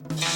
you